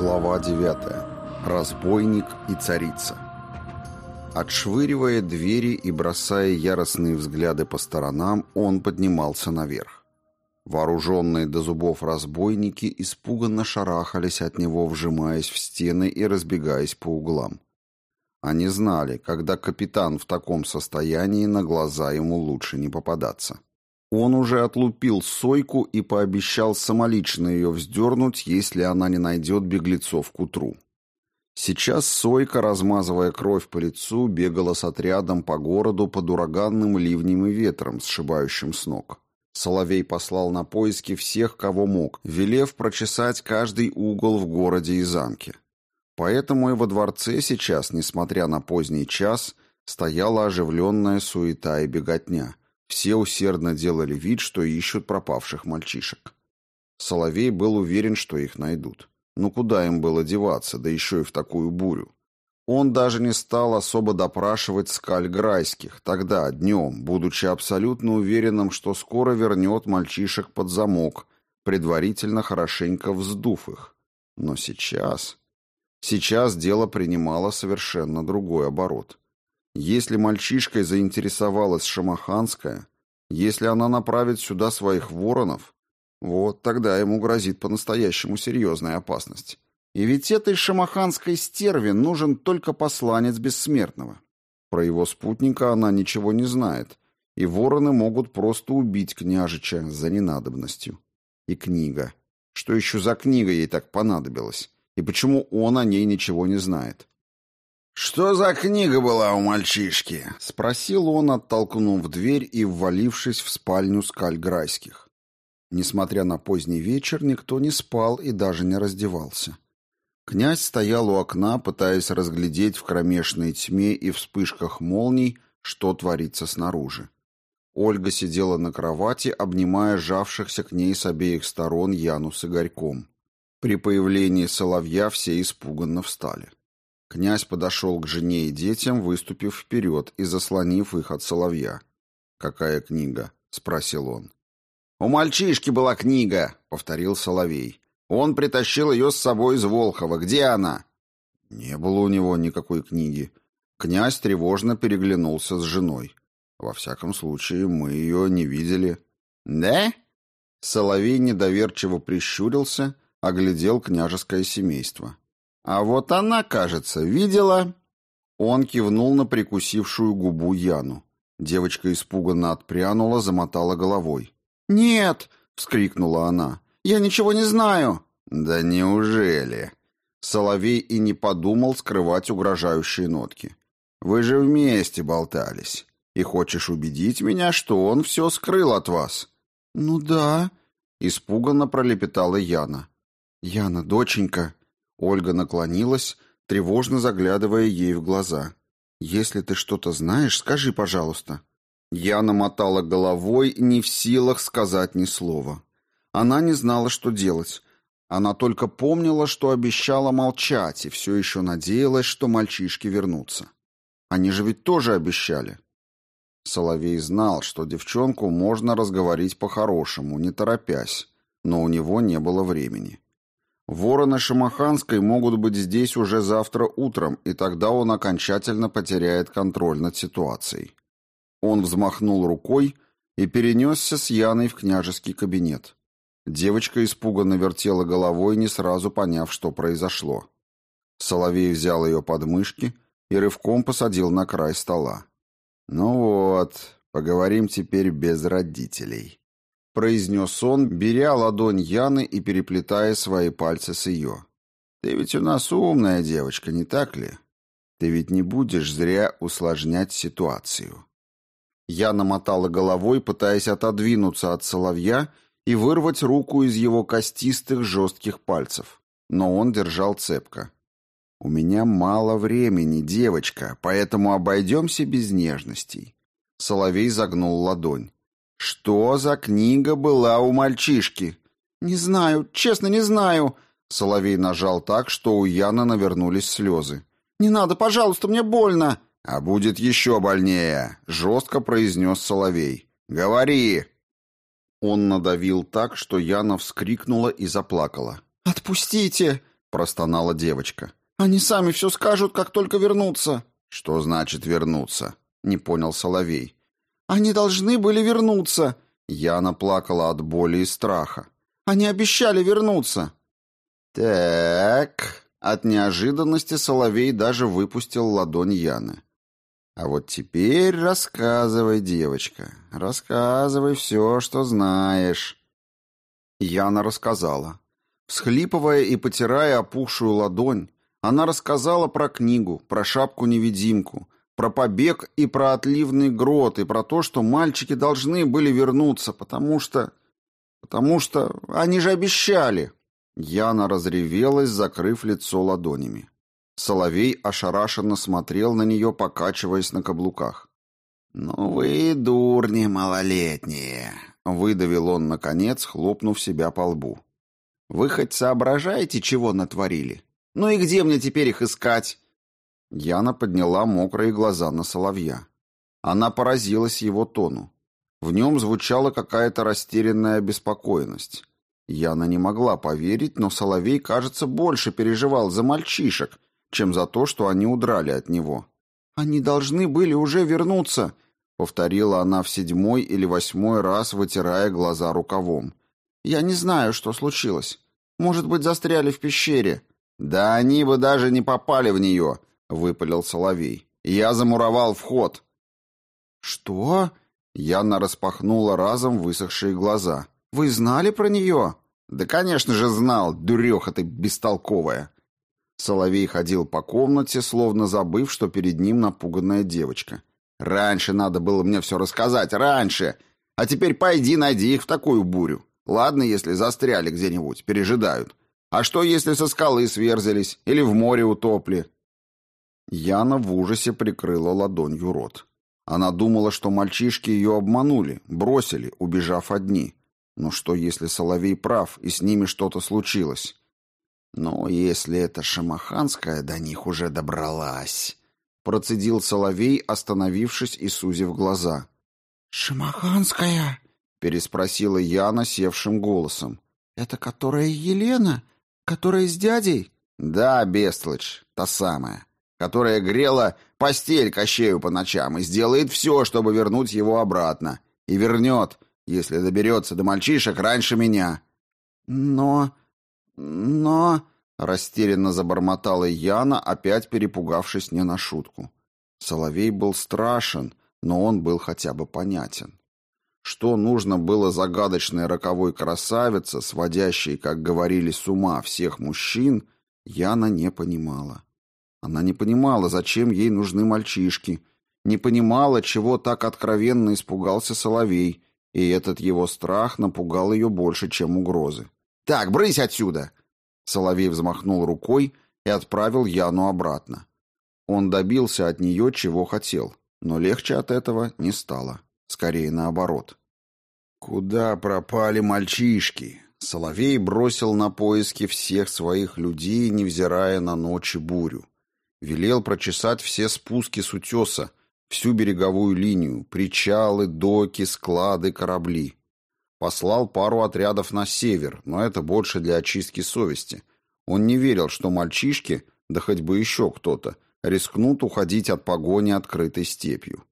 Глава 9. Разбойник и царица. Отшвыривая двери и бросая яростные взгляды по сторонам, он поднимался наверх. Вооруженные до зубов разбойники испуганно шарахались от него, вжимаясь в стены и разбегаясь по углам. Они знали, когда капитан в таком состоянии, на глаза ему лучше не попадаться. Он уже отлупил сойку и пообещал самолично ее вздернуть, если она не найдет беглецов к утру. Сейчас сойка, размазывая кровь по лицу, бегала с отрядом по городу под ураганным ливнем и ветром, сшибающим с ног. Соловей послал на поиски всех, кого мог, велев прочесать каждый угол в городе и замке. Поэтому и во дворце сейчас, несмотря на поздний час, стояла оживленная суета и беготня – все усердно делали вид, что ищут пропавших мальчишек. Соловей был уверен, что их найдут. Ну куда им было деваться, да еще и в такую бурю? Он даже не стал особо допрашивать скаль грайских, тогда, днем, будучи абсолютно уверенным, что скоро вернет мальчишек под замок, предварительно хорошенько вздув их. Но сейчас... Сейчас дело принимало совершенно другой оборот. Если мальчишкой заинтересовалась Шамаханская, если она направит сюда своих воронов, вот тогда ему грозит по-настоящему серьезная опасность. И ведь этой шамаханской стерве нужен только посланец бессмертного. Про его спутника она ничего не знает, и вороны могут просто убить княжича за ненадобностью. И книга. Что еще за книга ей так понадобилась? И почему он о ней ничего не знает? «Что за книга была у мальчишки?» — спросил он, оттолкнув дверь и ввалившись в спальню скальграйских. Несмотря на поздний вечер, никто не спал и даже не раздевался. Князь стоял у окна, пытаясь разглядеть в кромешной тьме и вспышках молний, что творится снаружи. Ольга сидела на кровати, обнимая жавшихся к ней с обеих сторон Яну с Игорьком. При появлении соловья все испуганно встали. Князь подошел к жене и детям, выступив вперед и заслонив их от соловья. «Какая книга?» — спросил он. «У мальчишки была книга», — повторил соловей. «Он притащил ее с собой из Волхова. Где она?» Не было у него никакой книги. Князь тревожно переглянулся с женой. Во всяком случае, мы ее не видели. «Да?» Соловей недоверчиво прищурился, оглядел княжеское семейство. А вот она, кажется, видела...» Он кивнул на прикусившую губу Яну. Девочка испуганно отпрянула, замотала головой. «Нет!» — вскрикнула она. «Я ничего не знаю!» «Да неужели?» Соловей и не подумал скрывать угрожающие нотки. «Вы же вместе болтались. И хочешь убедить меня, что он все скрыл от вас?» «Ну да», — испуганно пролепетала Яна. «Яна, доченька», Ольга наклонилась, тревожно заглядывая ей в глаза. «Если ты что-то знаешь, скажи, пожалуйста». Я намотала головой, не в силах сказать ни слова. Она не знала, что делать. Она только помнила, что обещала молчать, и все еще надеялась, что мальчишки вернутся. Они же ведь тоже обещали. Соловей знал, что девчонку можно разговорить по-хорошему, не торопясь, но у него не было времени. Вороны Шамаханской могут быть здесь уже завтра утром, и тогда он окончательно потеряет контроль над ситуацией. Он взмахнул рукой и перенесся с Яной в княжеский кабинет. Девочка испуганно вертела головой, не сразу поняв, что произошло. Соловей взял ее под мышки и рывком посадил на край стола. «Ну вот, поговорим теперь без родителей» произнес он, беря ладонь Яны и переплетая свои пальцы с ее. «Ты ведь у нас умная девочка, не так ли? Ты ведь не будешь зря усложнять ситуацию». Яна мотала головой, пытаясь отодвинуться от соловья и вырвать руку из его костистых жестких пальцев, но он держал цепко. «У меня мало времени, девочка, поэтому обойдемся без нежностей». Соловей загнул ладонь. Что за книга была у мальчишки? Не знаю, честно, не знаю. Соловей нажал так, что у Яны навернулись слезы. Не надо, пожалуйста, мне больно. А будет еще больнее, жестко произнес Соловей. Говори. Он надавил так, что Яна вскрикнула и заплакала. «Отпустите!» — простонала девочка. «Они сами все скажут, как только вернутся». «Что значит вернуться?» — не понял Соловей. «Они должны были вернуться». Яна плакала от боли и страха. «Они обещали вернуться». «Так...» От неожиданности Соловей даже выпустил ладонь Яны. «А вот теперь рассказывай, девочка, рассказывай все, что знаешь». Яна рассказала. Всхлипывая и потирая опухшую ладонь, она рассказала про книгу, про шапку-невидимку, про побег и про отливный грот, и про то, что мальчики должны были вернуться, потому что... потому что они же обещали. Яна разревелась, закрыв лицо ладонями. Соловей ошарашенно смотрел на нее, покачиваясь на каблуках. «Ну вы дурни малолетние!» — выдавил он, наконец, хлопнув себя по лбу. «Вы хоть соображаете, чего натворили? Ну и где мне теперь их искать?» Яна подняла мокрые глаза на Соловья. Она поразилась его тону. В нем звучала какая-то растерянная обеспокоенность. Яна не могла поверить, но Соловей, кажется, больше переживал за мальчишек, чем за то, что они удрали от него. «Они должны были уже вернуться», — повторила она в седьмой или восьмой раз, вытирая глаза рукавом. «Я не знаю, что случилось. Может быть, застряли в пещере». «Да они бы даже не попали в нее», — выпалил Соловей. «Я замуровал вход». «Что?» — Яна распахнула разом высохшие глаза. «Вы знали про нее?» «Да, конечно же, знал, дуреха ты бестолковая». Соловей ходил по комнате, словно забыв, что перед ним напуганная девочка. «Раньше надо было мне все рассказать, раньше! А теперь пойди найди их в такую бурю. Ладно, если застряли где-нибудь, пережидают. А что, если со скалы сверзились или в море утопли?» Яна в ужасе прикрыла ладонью рот. Она думала, что мальчишки ее обманули, бросили, убежав одни. Но что, если Соловей прав, и с ними что-то случилось? «Но если это Шамаханская до них уже добралась», — процедил Соловей, остановившись и сузив глаза. «Шамаханская?» — переспросила Яна севшим голосом. «Это которая Елена? Которая с дядей?» «Да, Бестлыч, та самая, которая грела постель Кощею по ночам и сделает все, чтобы вернуть его обратно. И вернет, если доберется до мальчишек раньше меня». «Но...» «Но...» — растерянно забормотала Яна, опять перепугавшись не на шутку. Соловей был страшен, но он был хотя бы понятен. Что нужно было загадочной роковой красавице, сводящей, как говорили, с ума всех мужчин, Яна не понимала. Она не понимала, зачем ей нужны мальчишки, не понимала, чего так откровенно испугался Соловей, и этот его страх напугал ее больше, чем угрозы. «Так, брысь отсюда!» Соловей взмахнул рукой и отправил Яну обратно. Он добился от нее, чего хотел, но легче от этого не стало. Скорее наоборот. «Куда пропали мальчишки?» Соловей бросил на поиски всех своих людей, невзирая на ночь и бурю. Велел прочесать все спуски с утеса, всю береговую линию, причалы, доки, склады, корабли. Послал пару отрядов на север, но это больше для очистки совести. Он не верил, что мальчишки, да хоть бы еще кто-то, рискнут уходить от погони открытой степью.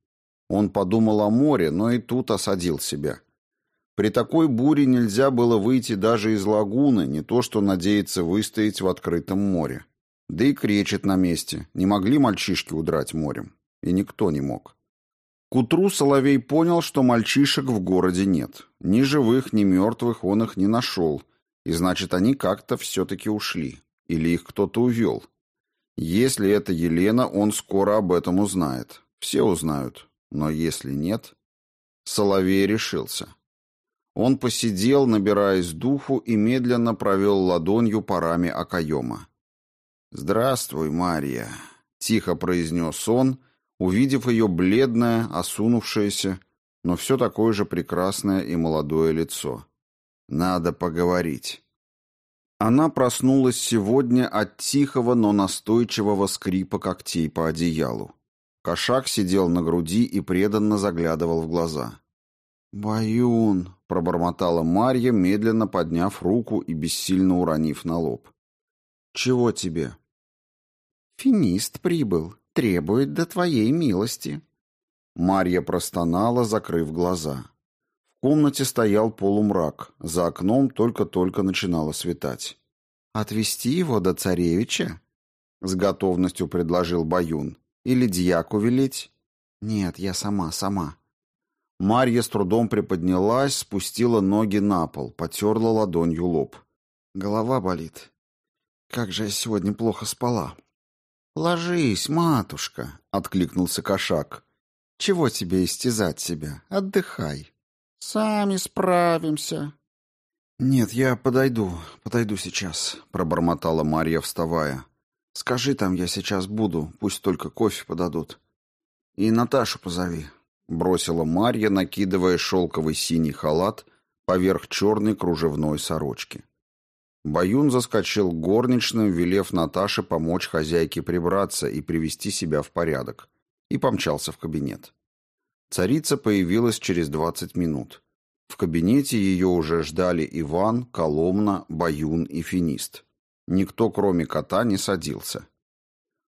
Он подумал о море, но и тут осадил себя. При такой буре нельзя было выйти даже из лагуны, не то что надеяться выстоять в открытом море. Да и кречет на месте. Не могли мальчишки удрать морем. И никто не мог. К утру Соловей понял, что мальчишек в городе нет. Ни живых, ни мертвых он их не нашел. И значит, они как-то все-таки ушли. Или их кто-то увел. Если это Елена, он скоро об этом узнает. Все узнают. Но если нет... Соловей решился. Он посидел, набираясь духу, и медленно провел ладонью по раме окоема. «Здравствуй, Марья», — тихо произнес он, увидев ее бледное, осунувшееся, но все такое же прекрасное и молодое лицо. «Надо поговорить». Она проснулась сегодня от тихого, но настойчивого скрипа когтей по одеялу. Кошак сидел на груди и преданно заглядывал в глаза. «Баюн», — пробормотала Марья, медленно подняв руку и бессильно уронив на лоб. Чего тебе? Финист прибыл, требует до твоей милости. Марья простонала, закрыв глаза. В комнате стоял полумрак, за окном только-только начинало светать. «Отвезти его до царевича?» — с готовностью предложил Баюн. «Или дьяку велеть?» «Нет, я сама, сама». Марья с трудом приподнялась, спустила ноги на пол, потерла ладонью лоб. «Голова болит. Как же я сегодня плохо спала». «Ложись, матушка», — откликнулся кошак. «Чего тебе истязать себя? Отдыхай». «Сами справимся». «Нет, я подойду, подойду сейчас», — пробормотала Марья, вставая. «Скажи там, я сейчас буду, пусть только кофе подадут. И Наташу позови», — бросила Марья, накидывая шелковый синий халат поверх черной кружевной сорочки. Баюн заскочил к горничным, велев Наташе помочь хозяйке прибраться и привести себя в порядок, и помчался в кабинет. Царица появилась через двадцать минут. В кабинете ее уже ждали Иван, Коломна, Баюн и Финист. Никто, кроме кота, не садился.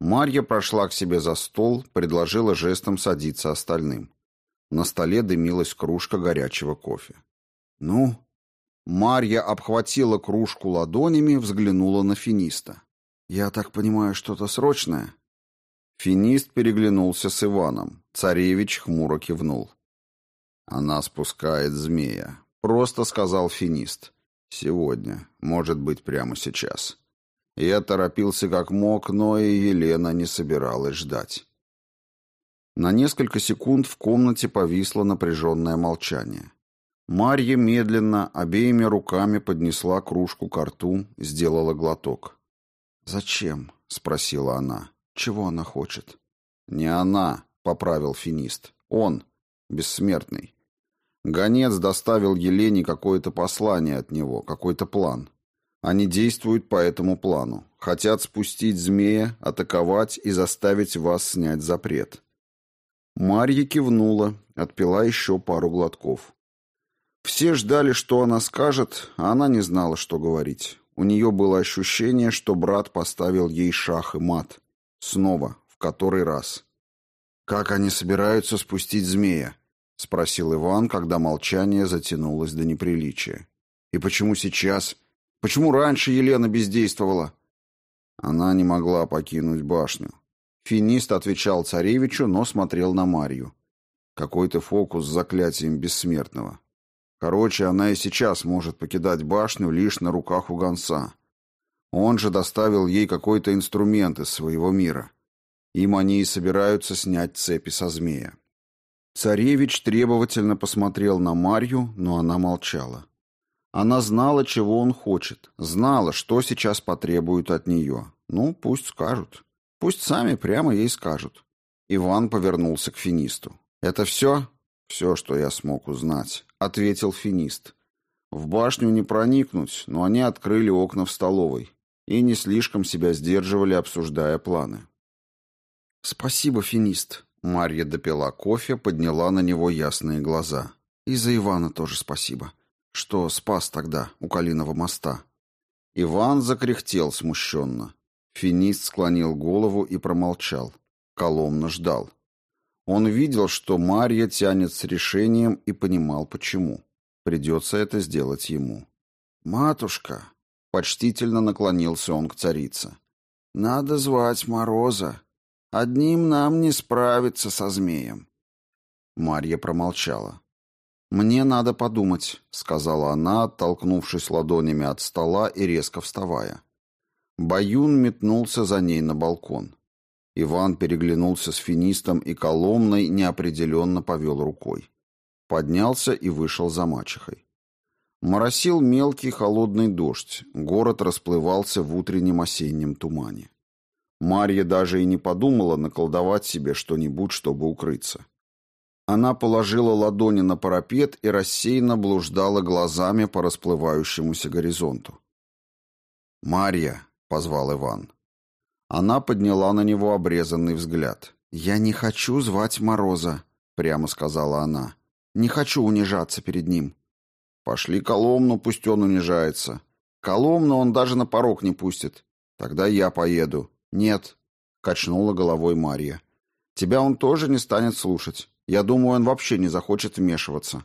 Марья прошла к себе за стол, предложила жестом садиться остальным. На столе дымилась кружка горячего кофе. «Ну?» Марья обхватила кружку ладонями, взглянула на Финиста. «Я так понимаю, что-то срочное?» Финист переглянулся с Иваном. Царевич хмуро кивнул. «Она спускает змея», — просто сказал Финист. «Сегодня, может быть, прямо сейчас». Я торопился как мог, но и Елена не собиралась ждать. На несколько секунд в комнате повисло напряженное молчание. Марья медленно, обеими руками поднесла кружку к рту, сделала глоток. «Зачем?» — спросила она. «Чего она хочет?» «Не она», — поправил финист. «Он, бессмертный. Гонец доставил Елене какое-то послание от него, какой-то план. Они действуют по этому плану. Хотят спустить змея, атаковать и заставить вас снять запрет. Марья кивнула, отпила еще пару глотков. Все ждали, что она скажет, а она не знала, что говорить. У нее было ощущение, что брат поставил ей шах и мат. Снова, в который раз. «Как они собираются спустить змея?» — спросил Иван, когда молчание затянулось до неприличия. «И почему сейчас?» Почему раньше Елена бездействовала? Она не могла покинуть башню. Финист отвечал царевичу, но смотрел на Марью. Какой-то фокус с заклятием бессмертного. Короче, она и сейчас может покидать башню лишь на руках у гонца. Он же доставил ей какой-то инструмент из своего мира. Им они и собираются снять цепи со змея. Царевич требовательно посмотрел на Марью, но она молчала. Она знала, чего он хочет, знала, что сейчас потребуют от нее. Ну, пусть скажут. Пусть сами прямо ей скажут. Иван повернулся к финисту. «Это все?» «Все, что я смог узнать», — ответил финист. «В башню не проникнуть, но они открыли окна в столовой и не слишком себя сдерживали, обсуждая планы». «Спасибо, финист», — Марья допила кофе, подняла на него ясные глаза. «И за Ивана тоже спасибо что спас тогда у Калиного моста. Иван закряхтел смущенно. Финист склонил голову и промолчал. Коломна ждал. Он видел, что Марья тянет с решением и понимал, почему. Придется это сделать ему. «Матушка!» — почтительно наклонился он к царице. «Надо звать Мороза. Одним нам не справиться со змеем». Марья промолчала. «Мне надо подумать», — сказала она, оттолкнувшись ладонями от стола и резко вставая. Баюн метнулся за ней на балкон. Иван переглянулся с финистом и Коломной, неопределенно повел рукой. Поднялся и вышел за мачехой. Моросил мелкий холодный дождь, город расплывался в утреннем осеннем тумане. Марья даже и не подумала наколдовать себе что-нибудь, чтобы укрыться. Она положила ладони на парапет и рассеянно блуждала глазами по расплывающемуся горизонту. «Марья!» — позвал Иван. Она подняла на него обрезанный взгляд. «Я не хочу звать Мороза», — прямо сказала она. «Не хочу унижаться перед ним». «Пошли Коломну, пусть он унижается. Коломну он даже на порог не пустит. Тогда я поеду. Нет, качнула головой Марья. Тебя он тоже не станет слушать. Я думаю, он вообще не захочет вмешиваться.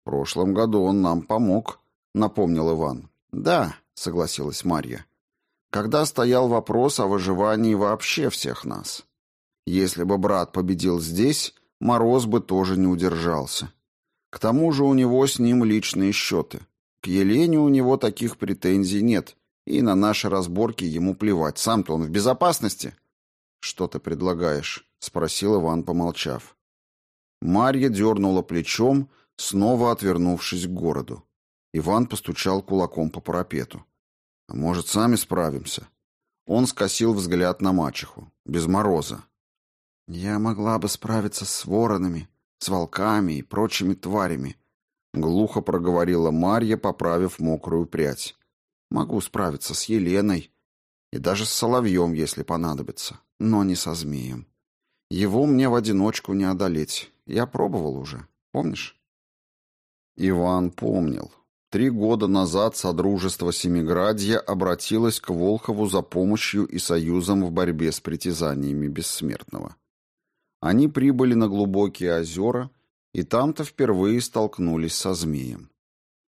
В прошлом году он нам помог, напомнил Иван. Да, согласилась Марья. Когда стоял вопрос о выживании вообще всех нас. Если бы брат победил здесь, Мороз бы тоже не удержался. К тому же у него с ним личные счеты. К Елене у него таких претензий нет, и на наши разборки ему плевать. Сам-то он в безопасности. «Что ты предлагаешь?» — спросил Иван, помолчав. Марья дернула плечом, снова отвернувшись к городу. Иван постучал кулаком по парапету. «А может, сами справимся?» Он скосил взгляд на мачеху. Без мороза. «Я могла бы справиться с воронами, с волками и прочими тварями», — глухо проговорила Марья, поправив мокрую прядь. «Могу справиться с Еленой и даже с Соловьем, если понадобится, но не со змеем. Его мне в одиночку не одолеть. Я пробовал уже, помнишь?» Иван помнил. Три года назад Содружество Семиградья обратилось к Волхову за помощью и союзом в борьбе с притязаниями бессмертного. Они прибыли на глубокие озера, и там-то впервые столкнулись со змеем.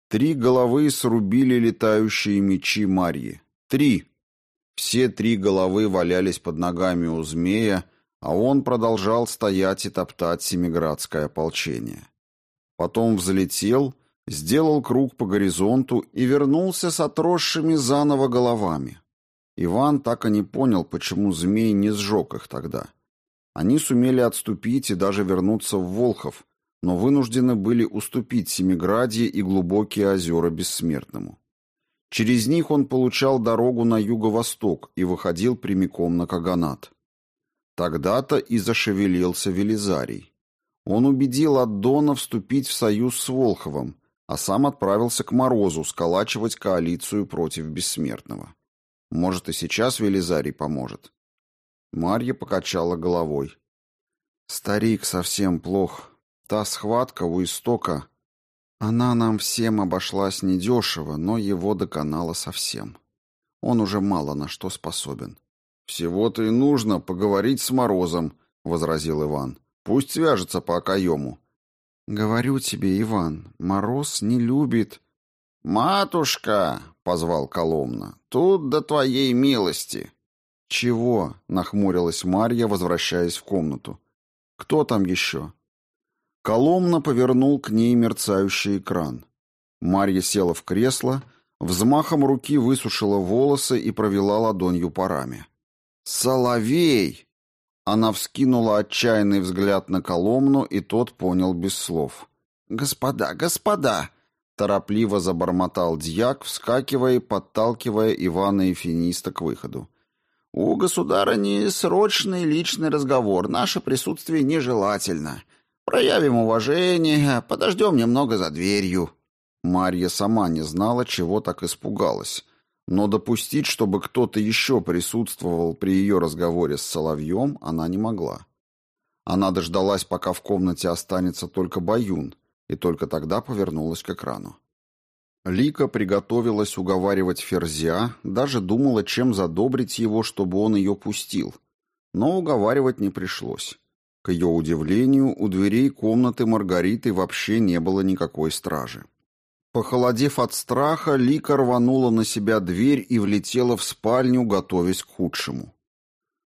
Три головы срубили летающие мечи Марьи. Три! Все три головы валялись под ногами у змея, а он продолжал стоять и топтать семиградское ополчение. Потом взлетел, сделал круг по горизонту и вернулся с отросшими заново головами. Иван так и не понял, почему змей не сжег их тогда. Они сумели отступить и даже вернуться в Волхов, но вынуждены были уступить Семиградье и глубокие озера Бессмертному. Через них он получал дорогу на юго-восток и выходил прямиком на Каганат. Тогда-то и зашевелился Велизарий. Он убедил Аддона вступить в союз с Волховым, а сам отправился к Морозу сколачивать коалицию против Бессмертного. Может, и сейчас Велизарий поможет. Марья покачала головой. Старик совсем плох. Та схватка у истока, она нам всем обошлась недешево, но его доконала совсем. Он уже мало на что способен. «Всего-то и нужно поговорить с Морозом», — возразил Иван. «Пусть свяжется по окоему». «Говорю тебе, Иван, Мороз не любит...» «Матушка!» — позвал Коломна. «Тут до твоей милости!» «Чего?» — нахмурилась Марья, возвращаясь в комнату. «Кто там еще?» Коломна повернул к ней мерцающий экран. Марья села в кресло, взмахом руки высушила волосы и провела ладонью по раме. «Соловей!» Она вскинула отчаянный взгляд на Коломну, и тот понял без слов. «Господа, господа!» Торопливо забормотал дьяк, вскакивая и подталкивая Ивана и Финиста к выходу. «У государыни срочный личный разговор. Наше присутствие нежелательно. Проявим уважение, подождем немного за дверью». Марья сама не знала, чего так испугалась. Но допустить, чтобы кто-то еще присутствовал при ее разговоре с Соловьем, она не могла. Она дождалась, пока в комнате останется только Баюн, и только тогда повернулась к экрану. Лика приготовилась уговаривать Ферзя, даже думала, чем задобрить его, чтобы он ее пустил. Но уговаривать не пришлось. К ее удивлению, у дверей комнаты Маргариты вообще не было никакой стражи. Похолодев от страха, Лика рванула на себя дверь и влетела в спальню, готовясь к худшему.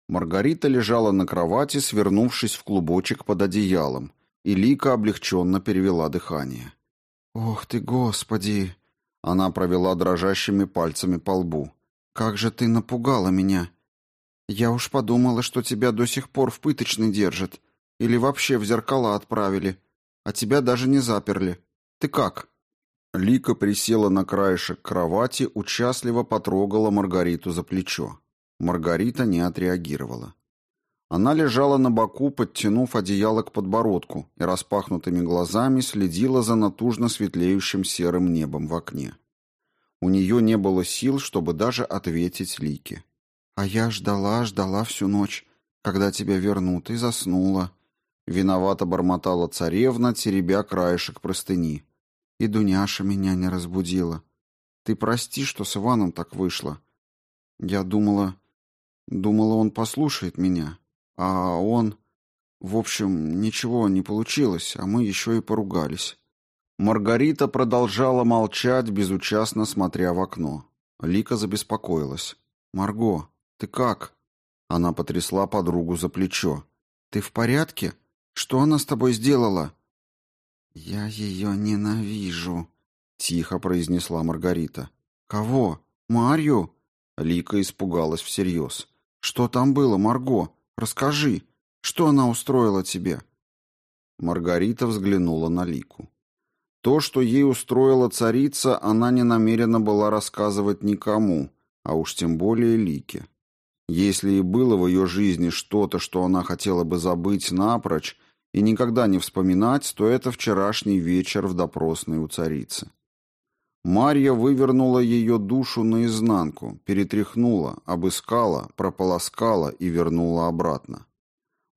Маргарита лежала на кровати, свернувшись в клубочек под одеялом, и Лика облегченно перевела дыхание. «Ох ты, Господи!» Она провела дрожащими пальцами по лбу. «Как же ты напугала меня! Я уж подумала, что тебя до сих пор в пыточной держат, или вообще в зеркала отправили, а тебя даже не заперли. Ты как?» Лика присела на краешек кровати, участливо потрогала Маргариту за плечо. Маргарита не отреагировала. Она лежала на боку, подтянув одеяло к подбородку, и распахнутыми глазами следила за натужно светлеющим серым небом в окне. У нее не было сил, чтобы даже ответить Лике. «А я ждала, ждала всю ночь, когда тебя вернут, и заснула». Виновато бормотала царевна, теребя краешек простыни. «И Дуняша меня не разбудила. Ты прости, что с Иваном так вышло. Я думала... Думала, он послушает меня. А он... В общем, ничего не получилось, а мы еще и поругались. Маргарита продолжала молчать, безучастно смотря в окно. Лика забеспокоилась. «Марго, ты как?» Она потрясла подругу за плечо. «Ты в порядке? Что она с тобой сделала?» «Я ее ненавижу», — тихо произнесла Маргарита. «Кого? Марью?» Лика испугалась всерьез. «Что там было, Марго? Расскажи. Что она устроила тебе?» Маргарита взглянула на Лику. То, что ей устроила царица, она не намерена была рассказывать никому, а уж тем более Лике. Если и было в ее жизни что-то, что она хотела бы забыть напрочь и никогда не вспоминать, то это вчерашний вечер в допросной у царицы. Марья вывернула ее душу наизнанку, перетряхнула, обыскала, прополоскала и вернула обратно.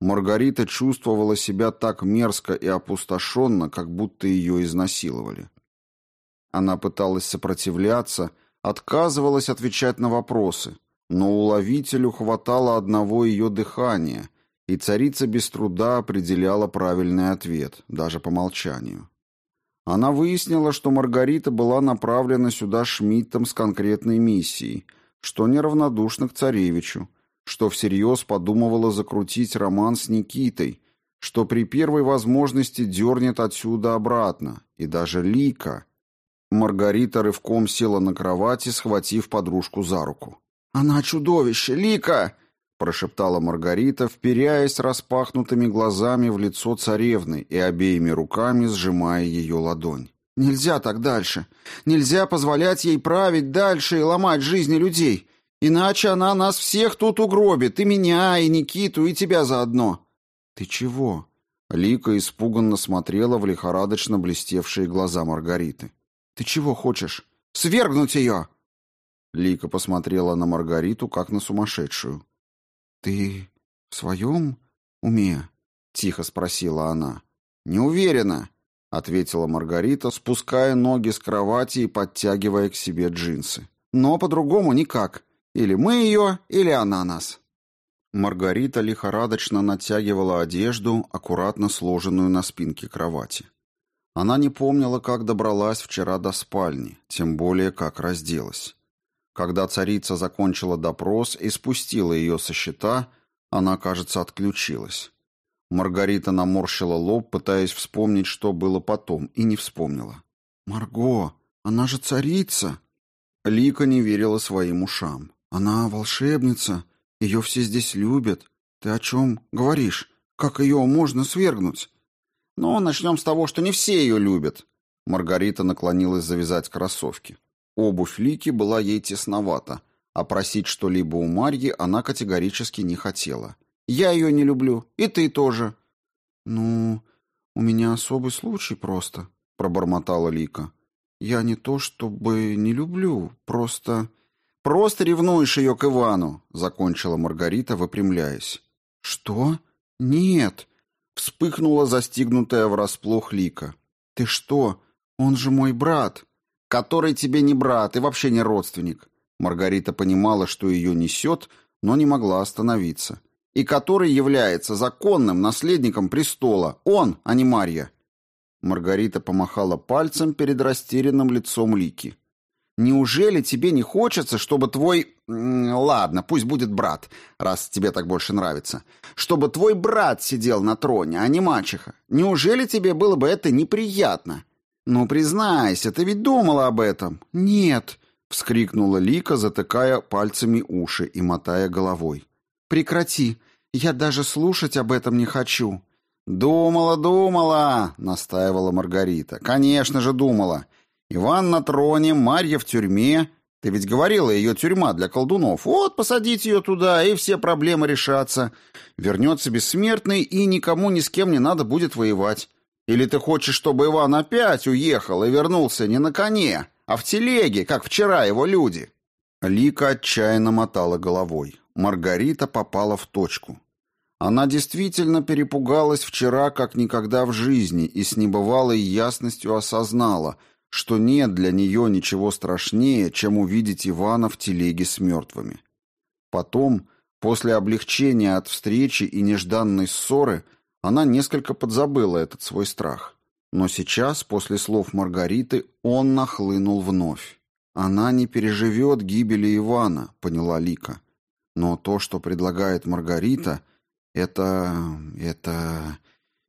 Маргарита чувствовала себя так мерзко и опустошенно, как будто ее изнасиловали. Она пыталась сопротивляться, отказывалась отвечать на вопросы, но уловителю хватало одного ее дыхания, и царица без труда определяла правильный ответ, даже по молчанию. Она выяснила, что Маргарита была направлена сюда Шмидтом с конкретной миссией, что неравнодушна к царевичу, что всерьез подумывала закрутить роман с Никитой, что при первой возможности дернет отсюда обратно, и даже Лика. Маргарита рывком села на кровати, схватив подружку за руку. «Она чудовище! Лика!» — прошептала Маргарита, вперяясь распахнутыми глазами в лицо царевны и обеими руками сжимая ее ладонь. «Нельзя так дальше! Нельзя позволять ей править дальше и ломать жизни людей! Иначе она нас всех тут угробит, и меня, и Никиту, и тебя заодно!» «Ты чего?» Лика испуганно смотрела в лихорадочно блестевшие глаза Маргариты. «Ты чего хочешь? Свергнуть ее!» Лика посмотрела на Маргариту, как на сумасшедшую. «Ты в своем уме?» — тихо спросила она. «Не уверена», — ответила Маргарита, спуская ноги с кровати и подтягивая к себе джинсы. «Но по-другому никак. Или мы ее, или она нас». Маргарита лихорадочно натягивала одежду, аккуратно сложенную на спинке кровати. Она не помнила, как добралась вчера до спальни, тем более, как разделась. Когда царица закончила допрос и спустила ее со счета, она, кажется, отключилась. Маргарита наморщила лоб, пытаясь вспомнить, что было потом, и не вспомнила. «Марго, она же царица!» Лика не верила своим ушам. «Она волшебница, ее все здесь любят. Ты о чем говоришь? Как ее можно свергнуть?» «Ну, начнем с того, что не все ее любят». Маргарита наклонилась завязать кроссовки. Обувь Лики была ей тесновата, а просить что-либо у Марьи она категорически не хотела. «Я ее не люблю, и ты тоже». «Ну, у меня особый случай просто», — пробормотала Лика. «Я не то чтобы не люблю, просто...» «Просто ревнуешь ее к Ивану», — закончила Маргарита, выпрямляясь. «Что? Нет», — вспыхнула застигнутая врасплох Лика. «Ты что? Он же мой брат» который тебе не брат и вообще не родственник. Маргарита понимала, что ее несет, но не могла остановиться. И который является законным наследником престола. Он, а не Марья. Маргарита помахала пальцем перед растерянным лицом Лики. «Неужели тебе не хочется, чтобы твой... Ладно, пусть будет брат, раз тебе так больше нравится. Чтобы твой брат сидел на троне, а не мачеха. Неужели тебе было бы это неприятно? «Ну, признайся, ты ведь думала об этом?» «Нет», — вскрикнула Лика, затыкая пальцами уши и мотая головой. «Прекрати, я даже слушать об этом не хочу». «Думала, думала», — настаивала Маргарита. «Конечно же думала. Иван на троне, Марья в тюрьме. Ты ведь говорила, ее тюрьма для колдунов. Вот, посадить ее туда, и все проблемы решатся. Вернется бессмертный, и никому ни с кем не надо будет воевать. Или ты хочешь, чтобы Иван опять уехал и вернулся не на коне, а в телеге, как вчера его люди?» Лика отчаянно мотала головой. Маргарита попала в точку. Она действительно перепугалась вчера как никогда в жизни и с небывалой ясностью осознала, что нет для нее ничего страшнее, чем увидеть Ивана в телеге с мертвыми. Потом, после облегчения от встречи и нежданной ссоры, она несколько подзабыла этот свой страх. Но сейчас, после слов Маргариты, он нахлынул вновь. «Она не переживет гибели Ивана», — поняла Лика. «Но то, что предлагает Маргарита, это... это...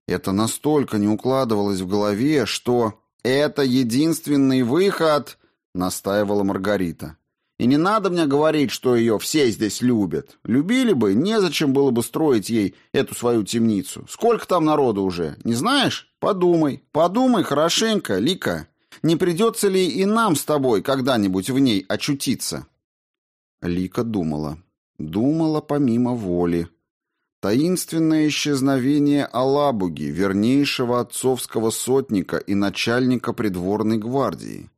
это настолько не укладывалось в голове, что...» «Это единственный выход», — настаивала Маргарита. «И не надо мне говорить, что ее все здесь любят. Любили бы, незачем было бы строить ей эту свою темницу. Сколько там народу уже, не знаешь? Подумай, подумай хорошенько, Лика. Не придется ли и нам с тобой когда-нибудь в ней очутиться?» Лика думала. Думала помимо воли. Таинственное исчезновение Алабуги, вернейшего отцовского сотника и начальника придворной гвардии.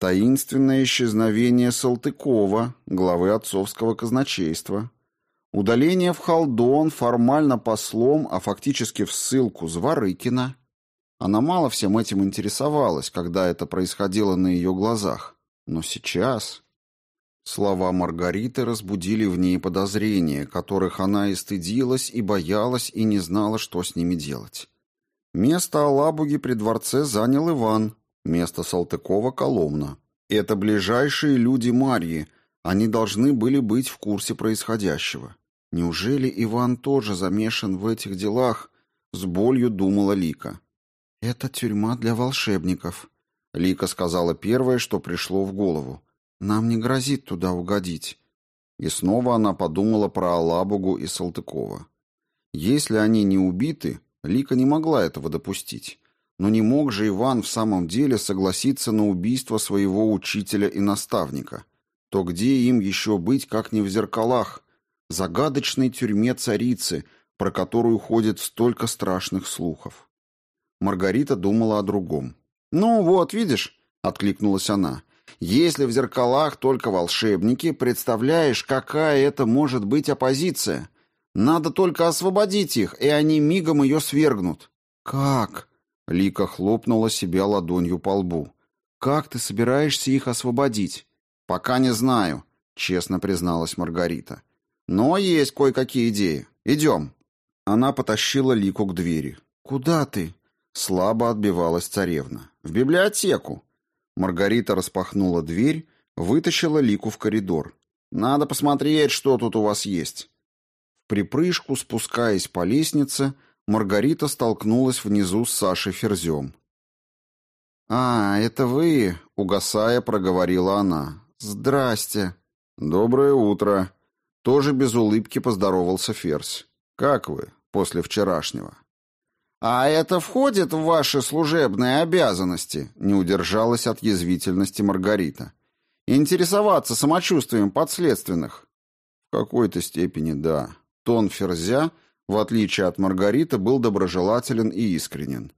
Таинственное исчезновение Салтыкова, главы отцовского казначейства. Удаление в Халдон формально послом, а фактически в ссылку Зворыкина. Она мало всем этим интересовалась, когда это происходило на ее глазах. Но сейчас... Слова Маргариты разбудили в ней подозрения, которых она и стыдилась, и боялась, и не знала, что с ними делать. Место Алабуги при дворце занял Иван, место Салтыкова — Коломна. Это ближайшие люди Марьи, они должны были быть в курсе происходящего. Неужели Иван тоже замешан в этих делах? С болью думала Лика. «Это тюрьма для волшебников», — Лика сказала первое, что пришло в голову. Нам не грозит туда угодить. И снова она подумала про Алабугу и Салтыкова. Если они не убиты, Лика не могла этого допустить. Но не мог же Иван в самом деле согласиться на убийство своего учителя и наставника. То где им еще быть, как не в зеркалах, загадочной тюрьме царицы, про которую ходит столько страшных слухов? Маргарита думала о другом. «Ну вот, видишь», — откликнулась она, если в зеркалах только волшебники, представляешь, какая это может быть оппозиция? Надо только освободить их, и они мигом ее свергнут. Как? Лика хлопнула себя ладонью по лбу. Как ты собираешься их освободить? Пока не знаю, честно призналась Маргарита. Но есть кое-какие идеи. Идем. Она потащила Лику к двери. Куда ты? Слабо отбивалась царевна. В библиотеку. Маргарита распахнула дверь, вытащила Лику в коридор. «Надо посмотреть, что тут у вас есть». В припрыжку, спускаясь по лестнице, Маргарита столкнулась внизу с Сашей Ферзем. «А, это вы?» — угасая, проговорила она. «Здрасте». «Доброе утро». Тоже без улыбки поздоровался Ферзь. «Как вы после вчерашнего?» «А это входит в ваши служебные обязанности?» — не удержалась от язвительности Маргарита. «Интересоваться самочувствием подследственных?» «В какой-то степени да». Тон Ферзя, в отличие от Маргариты, был доброжелателен и искренен.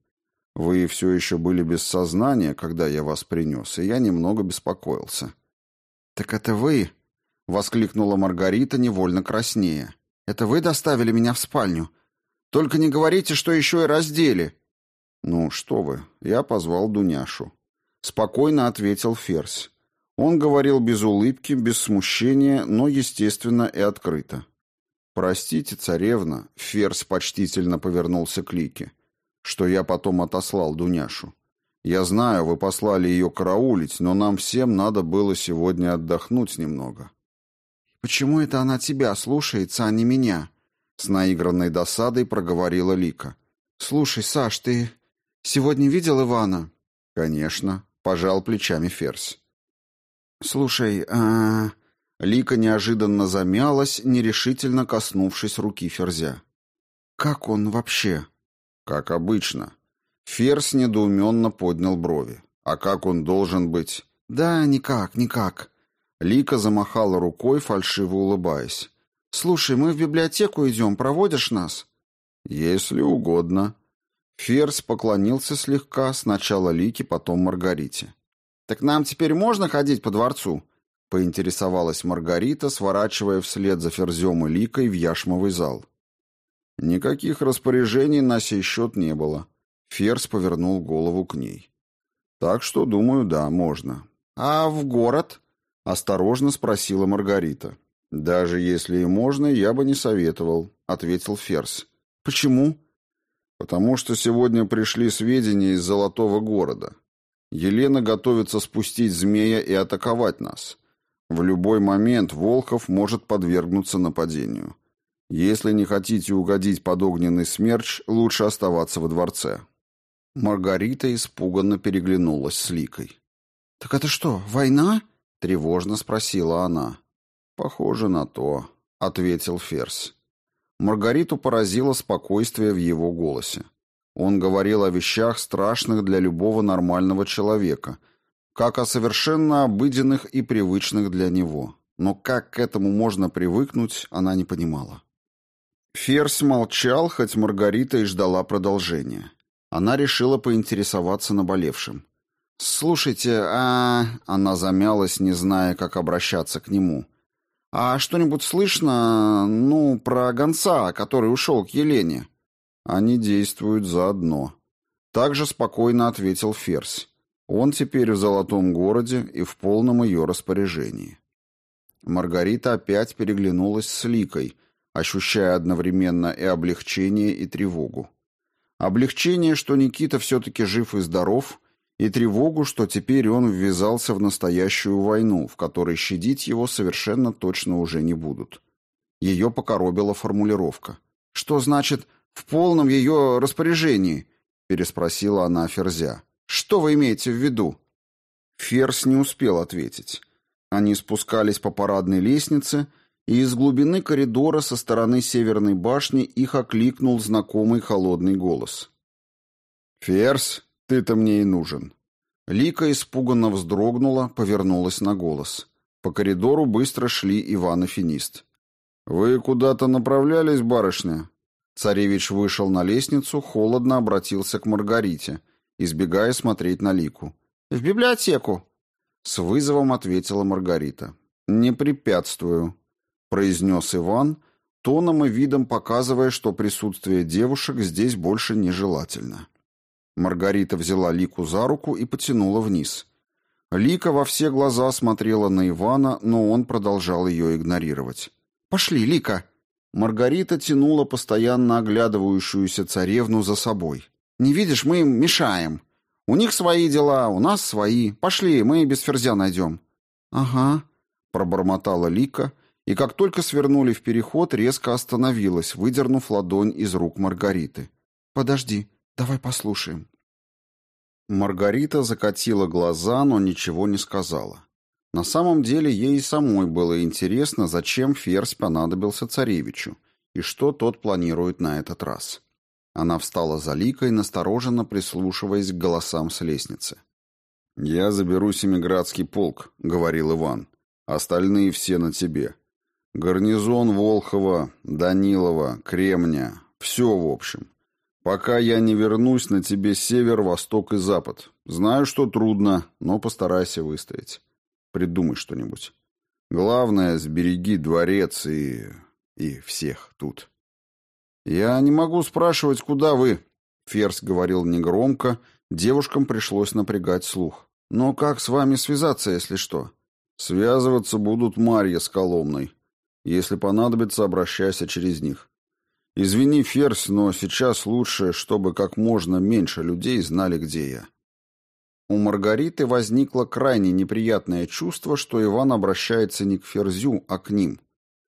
«Вы все еще были без сознания, когда я вас принес, и я немного беспокоился». «Так это вы?» — воскликнула Маргарита, невольно краснея. «Это вы доставили меня в спальню?» Только не говорите, что еще и раздели. Ну, что вы, я позвал Дуняшу. Спокойно ответил Ферзь. Он говорил без улыбки, без смущения, но естественно и открыто. «Простите, царевна», — Ферзь почтительно повернулся к Лике, «что я потом отослал Дуняшу. Я знаю, вы послали ее караулить, но нам всем надо было сегодня отдохнуть немного». «Почему это она тебя слушается, а не меня?» С наигранной досадой проговорила Лика. «Слушай, Саш, ты сегодня видел Ивана?» «Конечно», — пожал плечами Ферзь. «Слушай, а...» Лика неожиданно замялась, нерешительно коснувшись руки Ферзя. «Как он вообще?» «Как обычно». Ферзь недоуменно поднял брови. «А как он должен быть?» «Да, никак, никак». Лика замахала рукой, фальшиво улыбаясь. «Слушай, мы в библиотеку идем, проводишь нас?» «Если угодно». Ферзь поклонился слегка, сначала Лике, потом Маргарите. «Так нам теперь можно ходить по дворцу?» — поинтересовалась Маргарита, сворачивая вслед за Ферзем и Ликой в яшмовый зал. Никаких распоряжений на сей счет не было. Ферзь повернул голову к ней. «Так что, думаю, да, можно». «А в город?» — осторожно спросила Маргарита. «Даже если и можно, я бы не советовал», — ответил Ферзь. «Почему?» «Потому что сегодня пришли сведения из Золотого города. Елена готовится спустить змея и атаковать нас. В любой момент Волхов может подвергнуться нападению. Если не хотите угодить под огненный смерч, лучше оставаться во дворце». Маргарита испуганно переглянулась с Ликой. «Так это что, война?» — тревожно спросила она. «Похоже на то», — ответил Ферзь. Маргариту поразило спокойствие в его голосе. Он говорил о вещах, страшных для любого нормального человека, как о совершенно обыденных и привычных для него. Но как к этому можно привыкнуть, она не понимала. Ферзь молчал, хоть Маргарита и ждала продолжения. Она решила поинтересоваться наболевшим. «Слушайте, а...» Она замялась, не зная, как обращаться к нему. «А что-нибудь слышно, ну, про гонца, который ушел к Елене?» «Они действуют заодно», — также спокойно ответил Ферзь. «Он теперь в Золотом городе и в полном ее распоряжении». Маргарита опять переглянулась с Ликой, ощущая одновременно и облегчение, и тревогу. Облегчение, что Никита все-таки жив и здоров, и тревогу, что теперь он ввязался в настоящую войну, в которой щадить его совершенно точно уже не будут. Ее покоробила формулировка. «Что значит «в полном ее распоряжении»?» — переспросила она Ферзя. «Что вы имеете в виду?» Ферзь не успел ответить. Они спускались по парадной лестнице, и из глубины коридора со стороны северной башни их окликнул знакомый холодный голос. «Ферзь, ты-то мне и нужен». Лика испуганно вздрогнула, повернулась на голос. По коридору быстро шли Иван и Финист. «Вы куда-то направлялись, барышня?» Царевич вышел на лестницу, холодно обратился к Маргарите, избегая смотреть на Лику. «В библиотеку!» С вызовом ответила Маргарита. «Не препятствую», — произнес Иван, тоном и видом показывая, что присутствие девушек здесь больше нежелательно. Маргарита взяла Лику за руку и потянула вниз. Лика во все глаза смотрела на Ивана, но он продолжал ее игнорировать. «Пошли, Лика!» Маргарита тянула постоянно оглядывающуюся царевну за собой. «Не видишь, мы им мешаем. У них свои дела, у нас свои. Пошли, мы без ферзя найдем». «Ага», — пробормотала Лика, и как только свернули в переход, резко остановилась, выдернув ладонь из рук Маргариты. «Подожди, Давай послушаем. Маргарита закатила глаза, но ничего не сказала. На самом деле ей самой было интересно, зачем ферзь понадобился царевичу и что тот планирует на этот раз. Она встала за ликой, настороженно прислушиваясь к голосам с лестницы. «Я заберу Семиградский полк», — говорил Иван. «Остальные все на тебе. Гарнизон Волхова, Данилова, Кремня. Все в общем. Пока я не вернусь, на тебе север, восток и запад. Знаю, что трудно, но постарайся выстоять. Придумай что-нибудь. Главное, сбереги дворец и... и всех тут. Я не могу спрашивать, куда вы... Ферзь говорил негромко, девушкам пришлось напрягать слух. Но как с вами связаться, если что? Связываться будут Марья с Коломной. Если понадобится, обращайся через них. Извини, Ферзь, но сейчас лучше, чтобы как можно меньше людей знали, где я. У Маргариты возникло крайне неприятное чувство, что Иван обращается не к Ферзю, а к ним.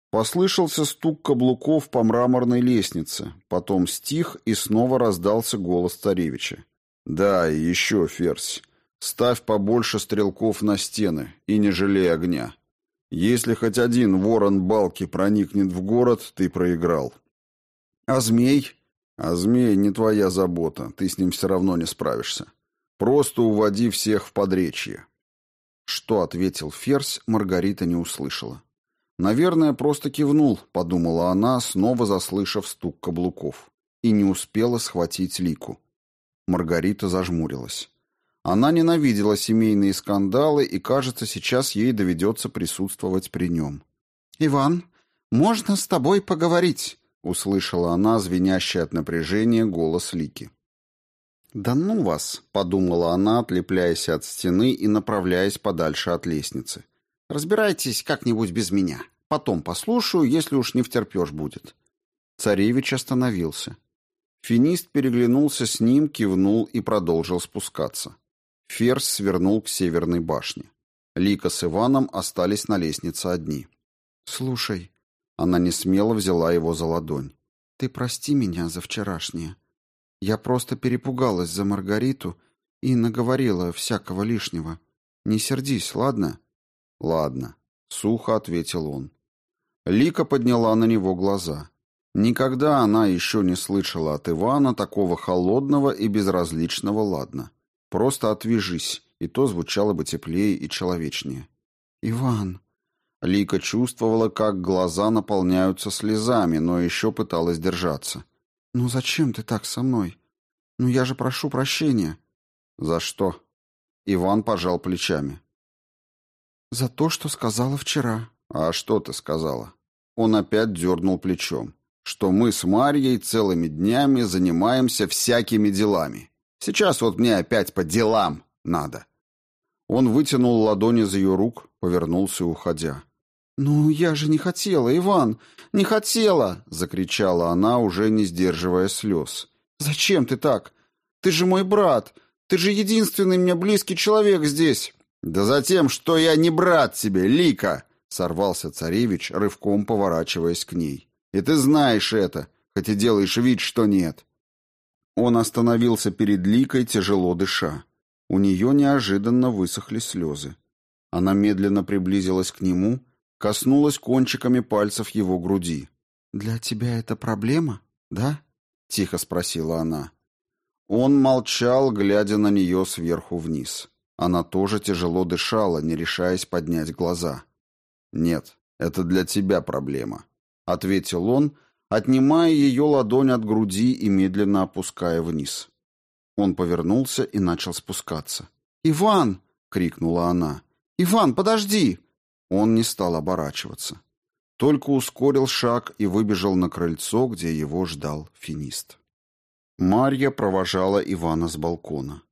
Послышался стук каблуков по мраморной лестнице, потом стих и снова раздался голос царевича. «Да, и еще, Ферзь, ставь побольше стрелков на стены и не жалей огня. Если хоть один ворон балки проникнет в город, ты проиграл». А змей? А змей не твоя забота, ты с ним все равно не справишься. Просто уводи всех в подречье. Что ответил Ферзь, Маргарита не услышала. Наверное, просто кивнул, подумала она, снова заслышав стук каблуков, и не успела схватить Лику. Маргарита зажмурилась. Она ненавидела семейные скандалы, и, кажется, сейчас ей доведется присутствовать при нем. «Иван, можно с тобой поговорить?» услышала она звенящий от напряжения голос Лики. «Да ну вас!» — подумала она, отлепляясь от стены и направляясь подальше от лестницы. «Разбирайтесь как-нибудь без меня. Потом послушаю, если уж не втерпешь будет». Царевич остановился. Финист переглянулся с ним, кивнул и продолжил спускаться. Ферзь свернул к северной башне. Лика с Иваном остались на лестнице одни. «Слушай», — она не смело взяла его за ладонь. «Ты прости меня за вчерашнее. Я просто перепугалась за Маргариту и наговорила всякого лишнего. Не сердись, ладно?» «Ладно», — сухо ответил он. Лика подняла на него глаза. Никогда она еще не слышала от Ивана такого холодного и безразличного «ладно». Просто отвяжись, и то звучало бы теплее и человечнее. «Иван...» Лика чувствовала, как глаза наполняются слезами, но еще пыталась держаться. «Ну зачем ты так со мной? Ну я же прошу прощения». «За что?» Иван пожал плечами. «За то, что сказала вчера». «А что ты сказала?» Он опять дернул плечом. «Что мы с Марьей целыми днями занимаемся всякими делами. Сейчас вот мне опять по делам надо». Он вытянул ладони из ее рук, повернулся, уходя. «Ну, я же не хотела, Иван, не хотела!» — закричала она, уже не сдерживая слез. «Зачем ты так? Ты же мой брат! Ты же единственный мне близкий человек здесь!» «Да за тем, что я не брат тебе, Лика!» — сорвался царевич, рывком поворачиваясь к ней. «И ты знаешь это, хоть и делаешь вид, что нет!» Он остановился перед Ликой, тяжело дыша. У нее неожиданно высохли слезы. Она медленно приблизилась к нему, коснулась кончиками пальцев его груди. «Для тебя это проблема, да?» — тихо спросила она. Он молчал, глядя на нее сверху вниз. Она тоже тяжело дышала, не решаясь поднять глаза. «Нет, это для тебя проблема», — ответил он, отнимая ее ладонь от груди и медленно опуская вниз. Он повернулся и начал спускаться. «Иван!» — крикнула она. «Иван, подожди!» Он не стал оборачиваться. Только ускорил шаг и выбежал на крыльцо, где его ждал финист. Марья провожала Ивана с балкона.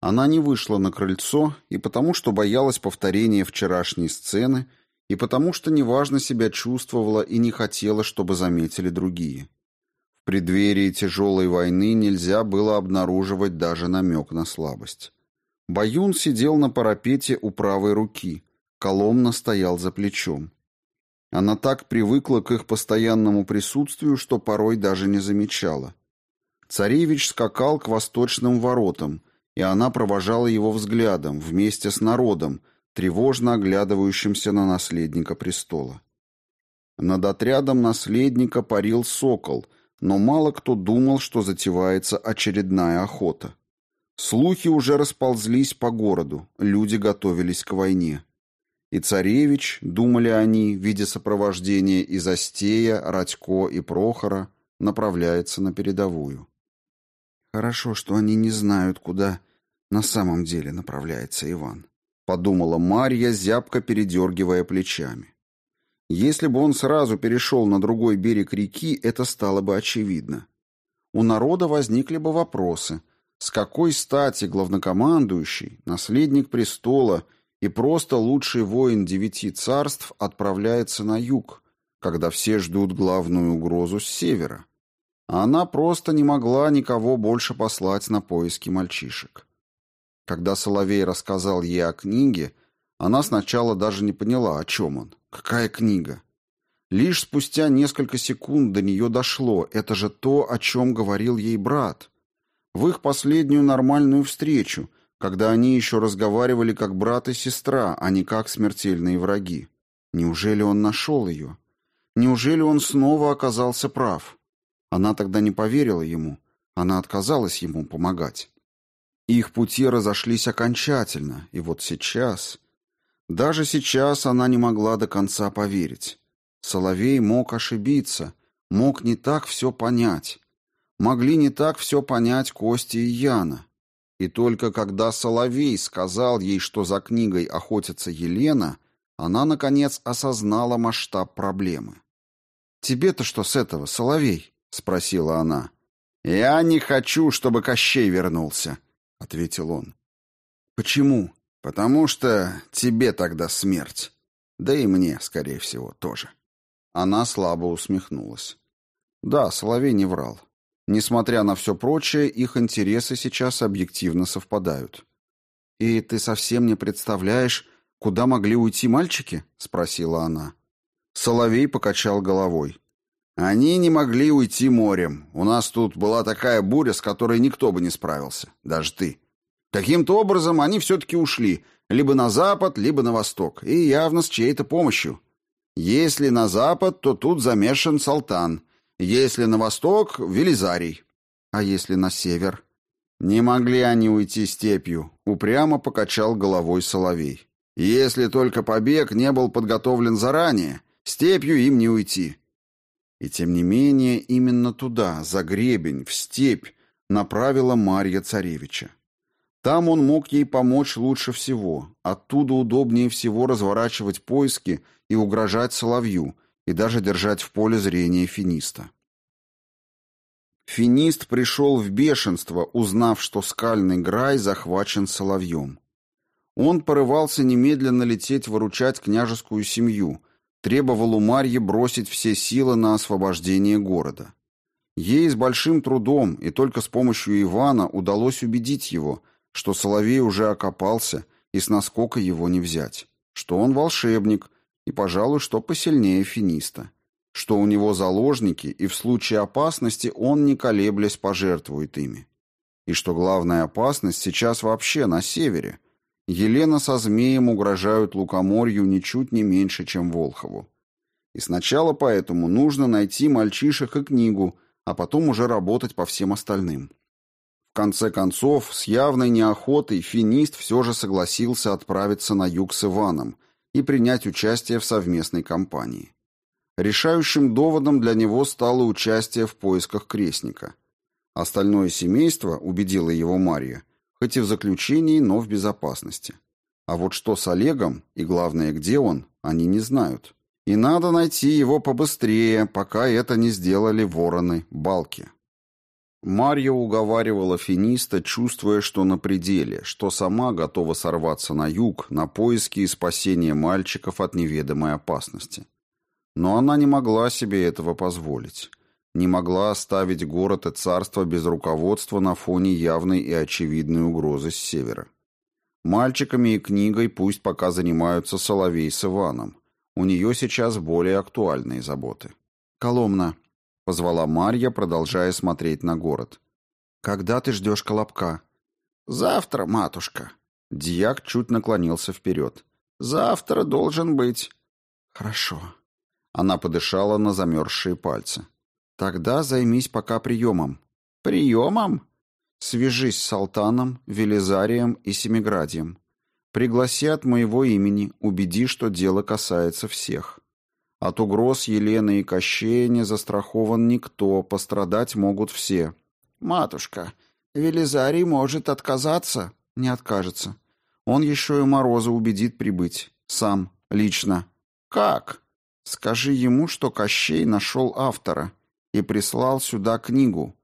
Она не вышла на крыльцо и потому, что боялась повторения вчерашней сцены, и потому что неважно себя чувствовала и не хотела, чтобы заметили другие. В преддверии тяжелой войны нельзя было обнаруживать даже намек на слабость. Баюн сидел на парапете у правой руки, Коломна стоял за плечом. Она так привыкла к их постоянному присутствию, что порой даже не замечала. Царевич скакал к восточным воротам, и она провожала его взглядом вместе с народом, тревожно оглядывающимся на наследника престола. Над отрядом наследника парил сокол, но мало кто думал, что затевается очередная охота. Слухи уже расползлись по городу, люди готовились к войне. И царевич, думали они, в виде сопровождения из Остея, Радько и Прохора, направляется на передовую. Хорошо, что они не знают, куда на самом деле направляется Иван подумала Марья, зябко передергивая плечами. Если бы он сразу перешел на другой берег реки, это стало бы очевидно. У народа возникли бы вопросы, с какой стати главнокомандующий, наследник престола и просто лучший воин девяти царств отправляется на юг, когда все ждут главную угрозу с севера. Она просто не могла никого больше послать на поиски мальчишек. Когда Соловей рассказал ей о книге, она сначала даже не поняла, о чем он. Какая книга? Лишь спустя несколько секунд до нее дошло. Это же то, о чем говорил ей брат. В их последнюю нормальную встречу, когда они еще разговаривали как брат и сестра, а не как смертельные враги. Неужели он нашел ее? Неужели он снова оказался прав? Она тогда не поверила ему. Она отказалась ему помогать. Их пути разошлись окончательно, и вот сейчас... Даже сейчас она не могла до конца поверить. Соловей мог ошибиться, мог не так все понять. Могли не так все понять Костя и Яна. И только когда Соловей сказал ей, что за книгой охотится Елена, она, наконец, осознала масштаб проблемы. «Тебе-то что с этого, Соловей?» — спросила она. «Я не хочу, чтобы Кощей вернулся», — ответил он. «Почему?» «Потому что тебе тогда смерть. Да и мне, скорее всего, тоже». Она слабо усмехнулась. Да, Соловей не врал. Несмотря на все прочее, их интересы сейчас объективно совпадают. «И ты совсем не представляешь, куда могли уйти мальчики?» — спросила она. Соловей покачал головой. «Они не могли уйти морем. У нас тут была такая буря, с которой никто бы не справился, даже ты. Каким-то образом они все-таки ушли, либо на запад, либо на восток, и явно с чьей-то помощью. Если на запад, то тут замешан Салтан, если на восток — Велизарий. А если на север? Не могли они уйти степью, упрямо покачал головой Соловей. Если только побег не был подготовлен заранее, степью им не уйти. И тем не менее именно туда, за гребень, в степь, направила Марья Царевича. Там он мог ей помочь лучше всего, оттуда удобнее всего разворачивать поиски и угрожать Соловью, и даже держать в поле зрения финиста. Финист пришел в бешенство, узнав, что скальный грай захвачен Соловьем. Он порывался немедленно лететь выручать княжескую семью, требовал у Марьи бросить все силы на освобождение города. Ей с большим трудом и только с помощью Ивана удалось убедить его, что Соловей уже окопался и с наскока его не взять, что он волшебник и, пожалуй, что посильнее финиста, что у него заложники и в случае опасности он, не колеблясь, пожертвует ими, и что главная опасность сейчас вообще на севере – Елена со змеем угрожают Лукоморью ничуть не меньше, чем Волхову. И сначала поэтому нужно найти мальчишек и книгу, а потом уже работать по всем остальным. В конце концов, с явной неохотой финист все же согласился отправиться на юг с Иваном и принять участие в совместной кампании. Решающим доводом для него стало участие в поисках крестника. Остальное семейство, убедила его Марья, хоть и в заключении, но в безопасности. А вот что с Олегом, и главное, где он, они не знают. И надо найти его побыстрее, пока это не сделали вороны-балки. Марья уговаривала финиста, чувствуя, что на пределе, что сама готова сорваться на юг, на поиски и спасение мальчиков от неведомой опасности. Но она не могла себе этого позволить не могла оставить город и царство без руководства на фоне явной и очевидной угрозы с севера. Мальчиками и книгой пусть пока занимаются Соловей с Иваном. У нее сейчас более актуальные заботы. «Коломна», — позвала Марья, продолжая смотреть на город. «Когда ты ждешь Колобка?» «Завтра, матушка». Дьяк чуть наклонился вперед. «Завтра должен быть». «Хорошо». Она подышала на замерзшие пальцы. Тогда займись пока приемом. Приемом? Свяжись с Салтаном, Велизарием и Семиградием. Пригласи от моего имени, убеди, что дело касается всех. От угроз Елены и Кощея не застрахован никто, пострадать могут все. Матушка, Велизарий может отказаться? Не откажется. Он еще и Мороза убедит прибыть. Сам, лично. Как? Скажи ему, что Кощей нашел автора и прислал сюда книгу.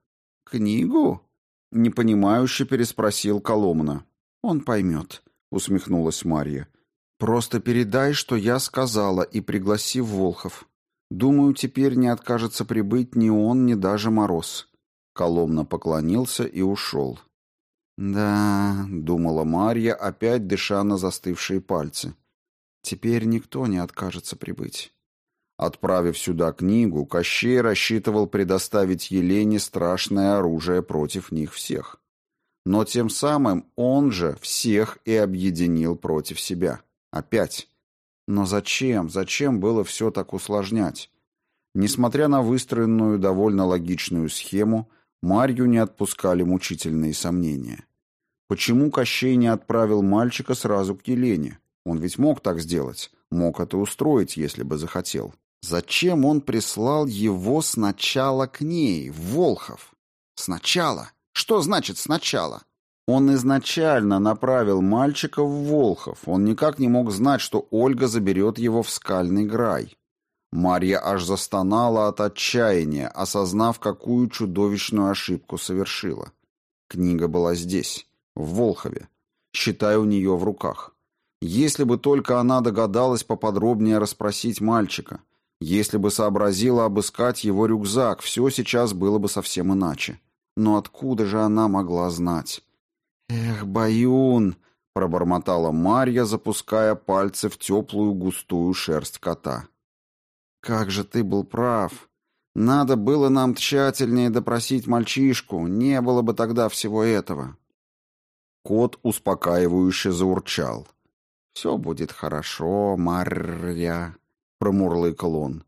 Книгу? непонимающе переспросил Коломна. Он поймет, усмехнулась Марья. Просто передай, что я сказала, и пригласи Волхов. Думаю, теперь не откажется прибыть ни он, ни даже Мороз. Коломна поклонился и ушел. Да, думала Марья, опять дыша на застывшие пальцы. Теперь никто не откажется прибыть. Отправив сюда книгу, Кощей рассчитывал предоставить Елене страшное оружие против них всех. Но тем самым он же всех и объединил против себя. Опять. Но зачем, зачем было все так усложнять? Несмотря на выстроенную довольно логичную схему, Марью не отпускали мучительные сомнения. Почему Кощей не отправил мальчика сразу к Елене? Он ведь мог так сделать, мог это устроить, если бы захотел. Зачем он прислал его сначала к ней, в Волхов? Сначала? Что значит сначала? Он изначально направил мальчика в Волхов. Он никак не мог знать, что Ольга заберет его в скальный грай. Марья аж застонала от отчаяния, осознав, какую чудовищную ошибку совершила. Книга была здесь, в Волхове, считай, у нее в руках. Если бы только она догадалась поподробнее расспросить мальчика, Если бы сообразила обыскать его рюкзак, все сейчас было бы совсем иначе. Но откуда же она могла знать? «Эх, Баюн!» — пробормотала Марья, запуская пальцы в теплую густую шерсть кота. «Как же ты был прав! Надо было нам тщательнее допросить мальчишку, не было бы тогда всего этого». Кот успокаивающе заурчал. «Все будет хорошо, Марья», промурлыкал он.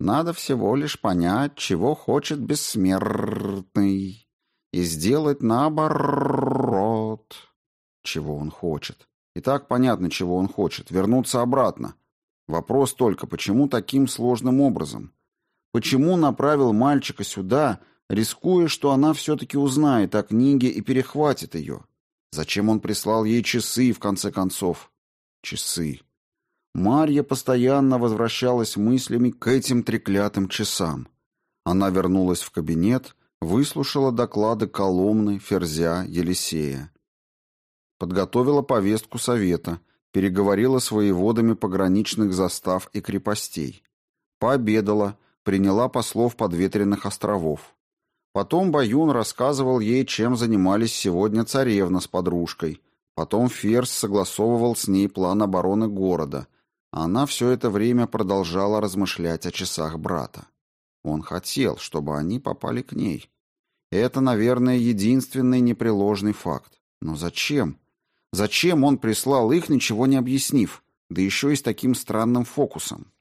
Надо всего лишь понять, чего хочет бессмертный, и сделать наоборот. Чего он хочет? И так понятно, чего он хочет. Вернуться обратно. Вопрос только, почему таким сложным образом? Почему направил мальчика сюда, рискуя, что она все-таки узнает о книге и перехватит ее? Зачем он прислал ей часы, в конце концов? Часы. Марья постоянно возвращалась мыслями к этим треклятым часам. Она вернулась в кабинет, выслушала доклады Коломны, Ферзя, Елисея. Подготовила повестку совета, переговорила с воеводами пограничных застав и крепостей. Пообедала, приняла послов подветренных островов. Потом Баюн рассказывал ей, чем занимались сегодня царевна с подружкой. Потом Ферзь согласовывал с ней план обороны города – она все это время продолжала размышлять о часах брата. Он хотел, чтобы они попали к ней. Это, наверное, единственный непреложный факт. Но зачем? Зачем он прислал их, ничего не объяснив, да еще и с таким странным фокусом?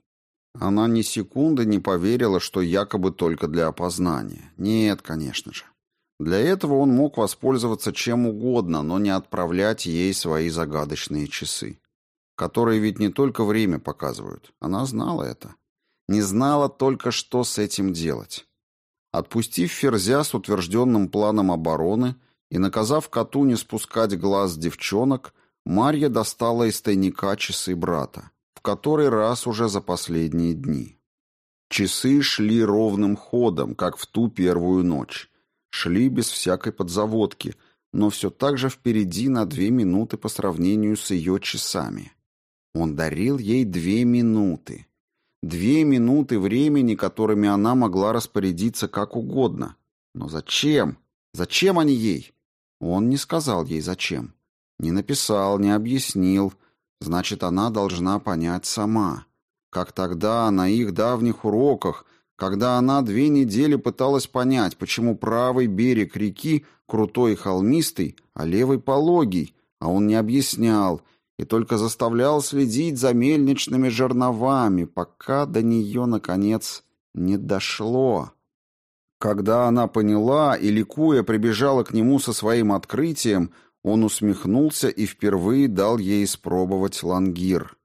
Она ни секунды не поверила, что якобы только для опознания. Нет, конечно же. Для этого он мог воспользоваться чем угодно, но не отправлять ей свои загадочные часы которые ведь не только время показывают. Она знала это. Не знала только, что с этим делать. Отпустив Ферзя с утвержденным планом обороны и наказав коту не спускать глаз девчонок, Марья достала из тайника часы брата, в который раз уже за последние дни. Часы шли ровным ходом, как в ту первую ночь. Шли без всякой подзаводки, но все так же впереди на две минуты по сравнению с ее часами. Он дарил ей две минуты. Две минуты времени, которыми она могла распорядиться как угодно. Но зачем? Зачем они ей? Он не сказал ей зачем. Не написал, не объяснил. Значит, она должна понять сама. Как тогда на их давних уроках, когда она две недели пыталась понять, почему правый берег реки крутой и холмистый, а левый пологий, а он не объяснял — и только заставлял следить за мельничными жерновами, пока до нее, наконец, не дошло. Когда она поняла и, ликуя, прибежала к нему со своим открытием, он усмехнулся и впервые дал ей испробовать лангир.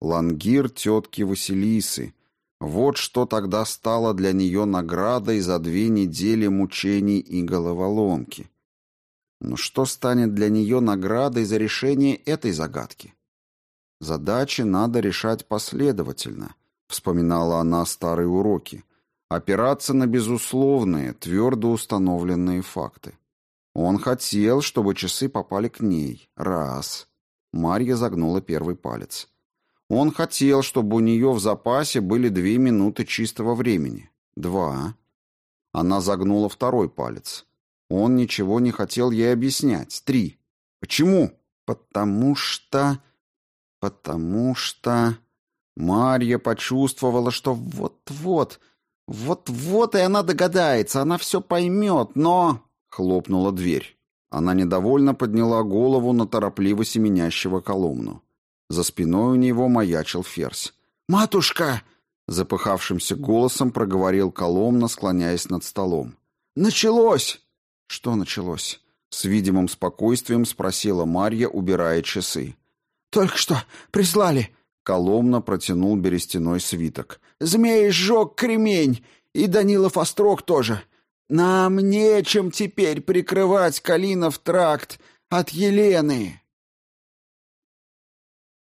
Лангир тетки Василисы. Вот что тогда стало для нее наградой за две недели мучений и головоломки. Но что станет для нее наградой за решение этой загадки? Задачи надо решать последовательно, вспоминала она старые уроки, опираться на безусловные, твердо установленные факты. Он хотел, чтобы часы попали к ней. Раз. Марья загнула первый палец. Он хотел, чтобы у нее в запасе были две минуты чистого времени. Два. Она загнула второй палец. Он ничего не хотел ей объяснять. Три. Почему? Потому что... Потому что... Марья почувствовала, что вот-вот, вот-вот и она догадается, она все поймет, но... Хлопнула дверь. Она недовольно подняла голову на торопливо семенящего Коломну. За спиной у него маячил ферзь. «Матушка!» — запыхавшимся голосом проговорил Коломна, склоняясь над столом. «Началось!» Что началось? С видимым спокойствием спросила Марья, убирая часы. Только что прислали. Коломна протянул берестяной свиток. Змей сжег кремень, и Данилов острог тоже. Нам нечем теперь прикрывать Калинов тракт от Елены.